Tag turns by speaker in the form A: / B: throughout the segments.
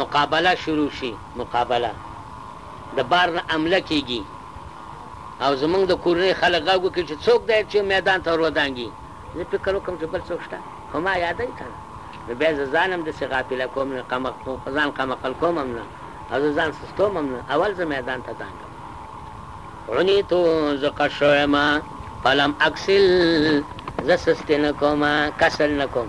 A: مقابله شروع شي، مقابله، د بار نه عمله کېږي او زموږ د کورنۍ خلک غږ وکړي چې څوک دی چې میدان ته ورودانګي؟ زه فکر وکړم چې بل څوک شته خو ما یادوي که نه؟ نو بیا زه ځان هم داسې غافله کوم نه، ځان قمعقل کوم هم نه او زه ځان سستوم هم نه، اول زه میدان ته دانګم. ړونی تو زه قټ شوی ما فلم اکسل زه سستی نه کوم کسل نه کوم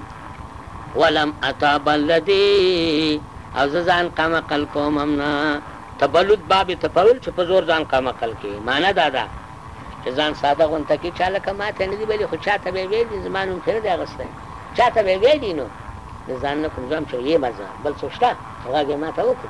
A: ولم اتا بل لدی او زه ځان قمقل کوم هم نه تبلد باب تپول چې په زور ځان قمقل کې معنی دا ده چې ځان ساده غونته کې چا لکه ما ته نه دی ویلی خو چا ته به یې ویلی زما نوم کې نه دی اخیستی چا ته به یې ویلی نو د ځان نه کوم ځم چې یې مزه بل څوک شته غږ یې ما ته وکړو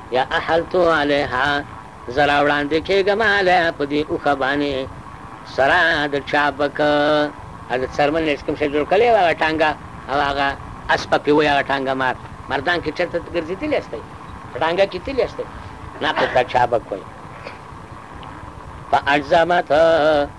A: یا احلت علیها زه را وړاندې کېږم علیها په دې اوښه باندې سره د چابک او د څرمن نه چې کوم شی جوړ کړی و هغه ټانګه او هغه اسپه پې وایي هغه ټانګه مار مردان کې چېرته ګرځېدلي یاستئ په ټانګه کې تللي یاستئ نه هغه ته چابک وایي فاجزمت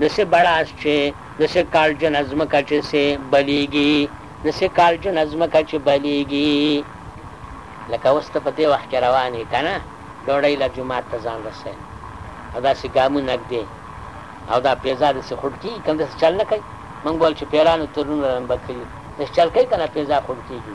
A: د سه بړاس چه د سه کالجن ازمکه چه سه بلیږي د سه کالجن ازمکه چه بلیږي لکه اوس ته په دې وخت کې روان یې کنه ډوډۍ له جماعت ته ځان رسوي او داسې ګامونه ږدې او دا پیزا داسې خوډ کېږي که داسې چل نه کوي موږ به ویل چې پیرانو ترونو رنبه کړي داسې چل کوي که نه پیزا خوډ کېږي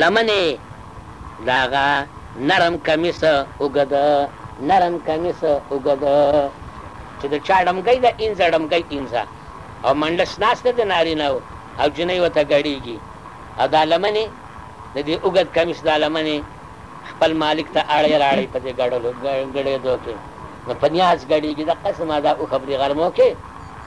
A: لمن يې د هغه نرم کميس اوږد نرم کميس اوږد چې د چا ډمګۍ ده اينځه ډمګۍ اينځه او منډس ناست دی د نارينه وو او جنۍ ورته ګډېږي او دا لمن يې د دې اوږد کميس دا لمن يې خپل مالک ته اړی راړی په دې ګړلو ګړېدو کې نو په نياز ګډېږي دقسې ما دا اوښه په دې غرمو کې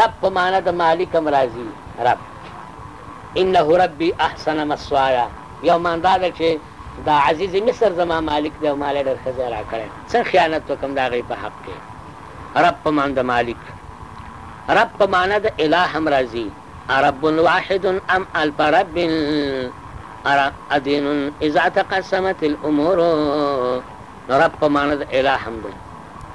A: رب په معنی د مالک هم راځي رب انه ربي احسن مثوایا یو معنی دا ده چې دا عزیز مصر زما مالک دی او ما له ډېر ښه ځای راکړی څنګه خیانت وکړم د هغوی په حق کې رب په معنی د مالک رب په معنی د اله هم راځي رب واحد ام الف رب ادین اذا تقسمت الامور رب په معنی د اله هم دی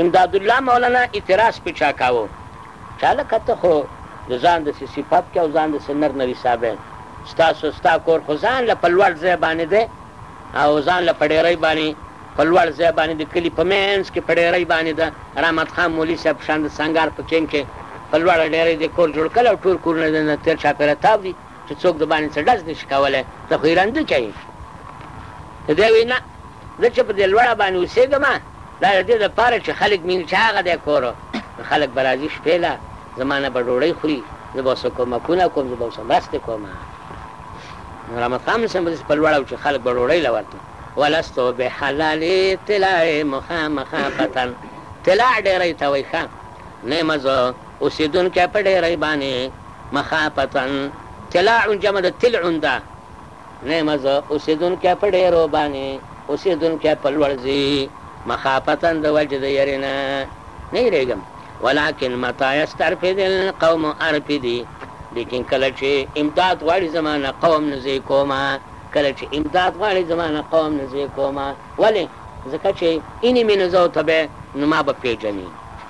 A: امدادالله مولانا اعتراض په چا کاوه چې هلکه ته خو د ځان دسې صفت کې او ځان دسې نر نر حسابې ستاسو ستا کور خو ځان له په لوړ ځای باندې دی او ځان له په ډېرۍ باندې په لوړ ځای باندې د کلي په مینځ کې په ډېرۍ باندې د رحمت خان مولي صاحب په شان د سنګار په کېم کې په لوړه ډېرۍ دې کور جوړ کړی او ټول کورونه دې نه تېر چاپېره تاو دي چې څوک د باندې څه ډز نه شي کولی ته خو یې ړندوکی یې د دې وینا زه چې په دې لوړه باندې اوسېږم دا د دې لپاره چې خلک میني چې هغه دی کور نو خلک به راځي شپې له زما نه به ډوډۍ خوري زه به ورسره کومکونه کوم زه به ورسره مرستې کوم نو رحمت خان حسین به داسې په لوړه و چې خلک به ډوډۍ له ورته ولستو به حلالې طلاع مخامخا پتن طلاع ډېری ته وایي ښه نیمه زه اوسېدونکی په ډېری باندې مخاپتن طلاع جمع د تلع ده نه یم زه اوسېدونکی په ډېرو باندې اوسېدونکی په لوړ ځي مخافتاً د وجې د یرې نه نه یرېږم ولکن متیٰ یسترفد القوم ارفدی لیکن کله چې امداد غواړي زما نه قوم نه زه کوم کله چې امداد غواړي زما نه قوم نه زه کوم ولې ځکه چې اینې مې نه زه او ته به نو ما به پېژني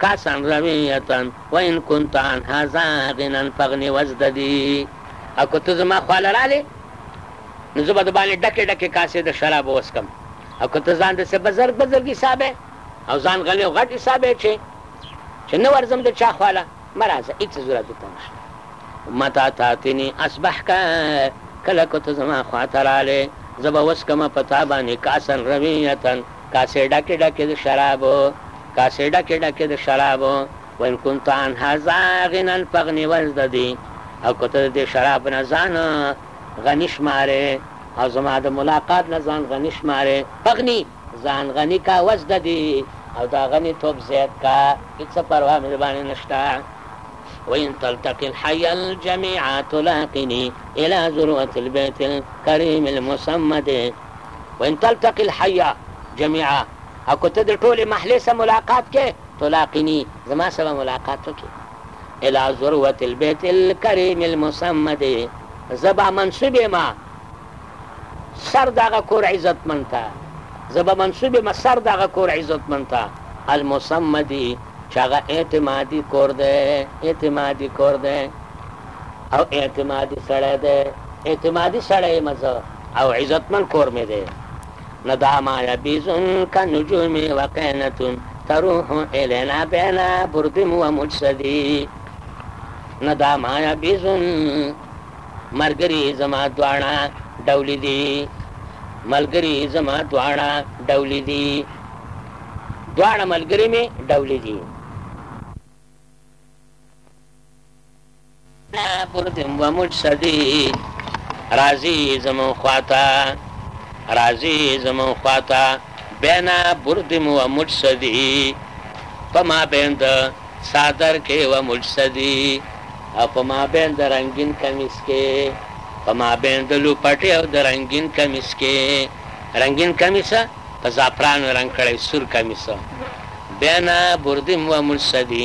A: کاسا رویة و ان کنت عنها ذا غنی فغنی وازددی او که ته زما خواله راغلې نو زه به د باندې ډکې ډکې کاسې د شرابو وڅکم او که ته ځان داسې بزرګ بزرګ حسابوې او ځان غنی او غټ حسابوې چې چې نه ورځم د چا خواله مه راځه هېڅ ضرورت درته نشته متى تاتني اصبحك کله که ته زما خواته راغلې زه به وڅکم په تا باندې کاسا رویة کاسې ډکې ډکې د شرابو کاسې ډکې ډکې د شرابو وان كنت عن هذا غنا فغني وازددي او که ته د دې شراب نه ځان غني شمارې او زما د ملاقات نه ځان غني شمارې فغني ځان غني کا وازددي او دا غني توب زیات کا هیڅ پروا مې باندې نشته وان تلتقي الحي الجميع تلاقني الى ذروه البيت الكريم المسمد وان تلتقی الحیا جمیعا او که ته د ټولې محلې سره ملاقات کې تلاقینی زما سره به ملاقات وکې الی ذروة البیت الکریم المصمد زه به منصوب یم سر د هغه کور عزتمن ته زه به منصوب یم سر د هغه کور عزتمن ته المصمد چې هغه اعتمادي کور دی اعتمادي کور دی او اعتمادي سړی دی اعتمادي سړی یم زه او عزتمن کور مې دی نه دا ما یبیز کنجوم وقینة تروح الینا بین برد و مجسدی نه دا ما یبیز ملګري زما دواړه ډولې دي ملګري زما دواړه ډولې دي دواړه ملګري مې ډولې دي پردم و مجسدی رازی زمون خواتا رازی زمون خواتا بینا بردم و مجسدی په ما بین د صادر کې و مجسدي او په ما بین د رنگین کمیس کې په ما بین د لوپټې او د رنگین کمیس کې رنگین کمیس په زعفرانو رنګ کړی سور کمیس بینا بردیم و مجسدي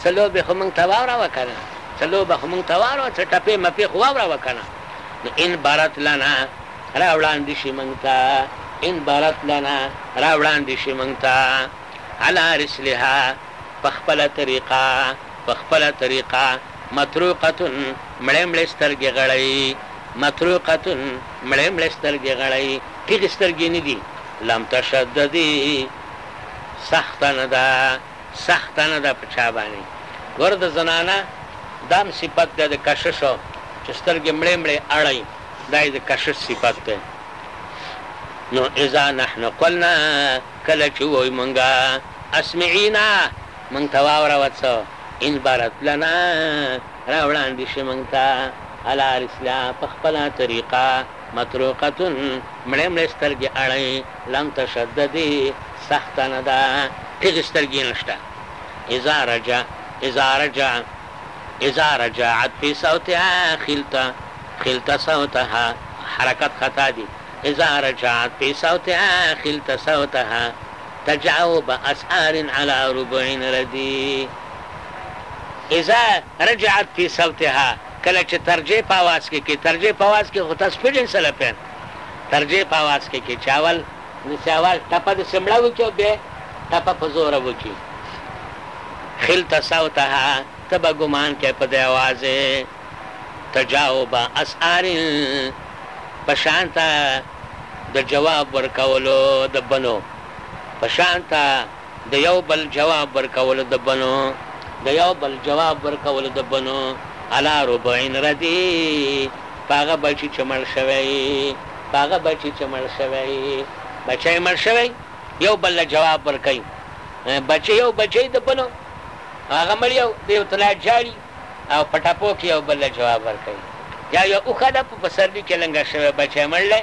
A: څه لوبې خو مونږ ته واوروه کنه څه لوبه خو مونږ ته واوروه څه ټپې مپې خو واوروه کنه نو ان بارت لنا را وړاندې شي مونږ ته ان بارت لنا را وړاندې شي مونږ ته علا رسلها په خپله طریقه په خپله طریقه مطروقتن مړې مړې سترګې غړی مطروقتن مړې مړې سترګې غړی ټیغې سترګې نه دي لم تشددي سخته نه ده سخته نه ده په چا باندې ګور د زنانه دا هم صفت دی د کششو چې سترګې مړې مړې اړی دا یې د کشش صفت دی نو اذا نحن قلنا کله چې وای مونږه اسمعینا مونږ ته واوره وڅو ان برت لنا را وړاندې شي مونږ ته على رسلا په خپله طریقه مطروقة مړې مړې سترګې اړئ لم تشدد سخته نه ده ټیغې سترګې نشته اذا رجع اذا رجع اذا رجعت فی صوتها خلت خلت صوتها حرکت خطا دي اذا رجعت فی صوتها خلت صوتها تجعو باسعار علی ربع ردی اذا رجعت فی صوتها کله چه ترجیح په اواز کی کی ترجیح په اواز کی خو ته سپیډ ان سله پین ترجیح په اواز کی کی چه اول دسی اواز ټپه دسی مړه وکی او بیا ټپه په زوره وکی خلت صوتها ته به ګمان کړی په دی اواز یی تجاوب اسعار په شان ته د جواب ورکولو د بنو په شان ته. د یو بل جواب ورکولو د بنو د یو بل جواب ورکولو د بنو علی ربع ردی په هغه بچي چې مړ شوی په هغه بچي چې مړ شوی بچی مړ شوی یو بل له جواب ورکوي بچی یو بچی د بنو هغه مړ یو د یو طلاق جاړي او په ټپو کې یو بل له جواب ورکوي یا یو اوښه ده په پسرلي کې لنګه شوی بچی مړ دی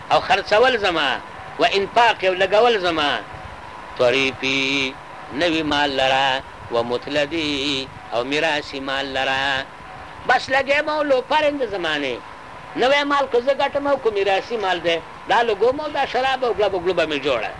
A: او خرڅول زما و انفاق او لګول زما طریفی نوی مال لره و متلدی او میراثی مال لره بس لګی مو لوپرن د زمانه نوی مال که زه ګټم او که میراثی مال دی دا لګو مو دا شراب او ګلبه ګلبه می جوړه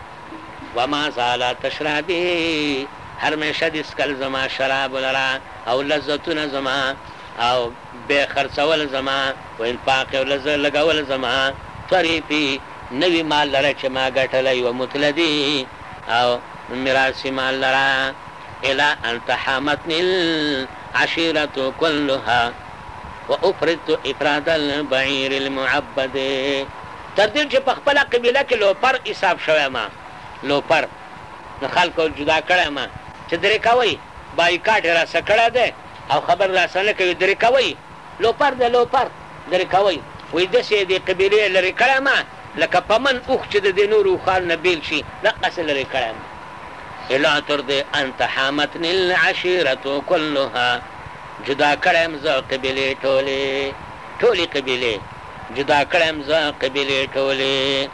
A: و ما زالت شرابی هرمیشه دی سکل زما شراب لره او لذتونه زما او. بې خرڅول زما و انفاق او لزه لګول زما طريفي نوي مال لره چې ما ګټلی و متلدي او ميراثي مال لره الي ان تحامتني العشيرة كلها و افردت افراد البعير المعبد تر دې چې په خپله قبيله کې لوپر حساب شوی ما لوپر له خلکو جدا کړی ما چې درې کوی بايکاټ يې راسه کړی دی. او خبر راسه نه کوي دري کوئ لوپر ده لوپر دري کوئ وي دسي دي قبيلي لري کړي ما لکه پمن اوښ چي ددي نورو اوښانو نه بيل شي دقسي لري کړي ما الا تر دي ان تحامتني العشيرة كلها جدا کړي م زه قبيلي ټولي ټولي قبيلي جدا کړي م زه قبيلي ټولي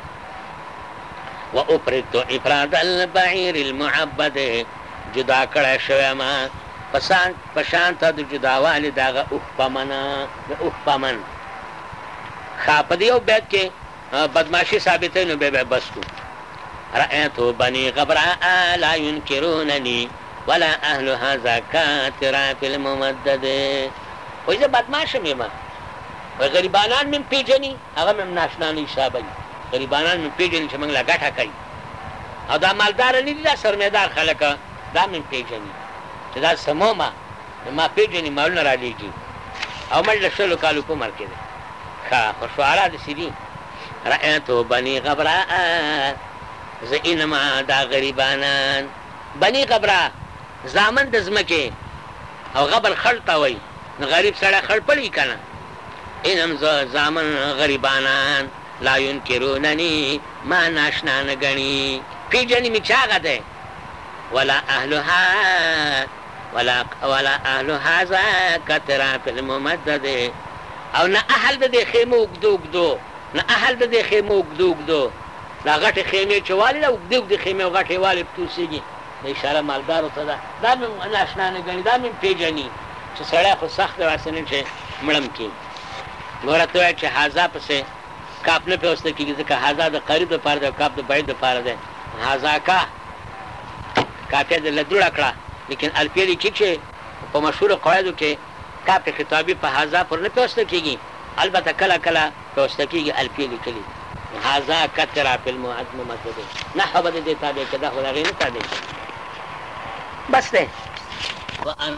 A: واپريدت افراد البعير المعبد جدا کړي شوي ما په ساند په شان ته د جداوالي داغه اوښپمنه د اوښپمن ښا په دې یو بیت کې بدماشي ثابتوي نو بیا به بس کړو رأیت بني غبراء لا ينکرونني ولا اهل هذا کاترا فی الممدد وای زه بدماش مې ما وای غریبانان مې پیژني هغه مې ناشنا نه حسابوي غریبانان مې پیژني چې موږ لا ګټه کوي او دا مالدار نه دي دا سرمایدار خلک دا مې پېژني چې دا سمومه نو ما پېژني مالونه رالېږي او مړ له شلو کالو په عمر کې دی ښه خو شعرا داسې دي رأيت بني غبراء زه انما دا غریبانان بني غبراء زامن د ځمکې او غبر خړ ته وایي نو غریب سړی خړ پړي که نه انم زه زامن غریبانان لا ينکرونني ما ناشنا نه ګڼي پېژني مې چې هغه دی ولا اهلها ولا ولا اهل هذا قطرات الممدد او نه اهل د دې خیمو اوږدو اوږدو نه اهل د دې خیمو اوږدو اوږدو دا غټې خیمې چې والي دا اوږدې اوږدې خیمې او غټې والي پکې اوسېږي د اشاره مالدارو ته ده دا مې ناشنا نه ګڼي دا مې پېژني چې سړی خو سخت دی هسې نه چې مړم کېږي ګوره ته وایې چې هذا پسې کاف نه پيوسته کېږي، ځکه هذا د قريب لپاره دی او کاف د بعيد لپاره دی. هذاک، کافيه دې لدوړه کړه، ليکن الفيه ليکي چې په مشهورو قواعدو کې کاف خطابي په هذا پورې نه پيوسته کېږي، البته کله کله پيوسته کېږي، الفيه ليکلي هذا کثرا فی الممدد، نحو به د دې تابع کېده، خو د هغې نه تابع کېده. بس دی. وان.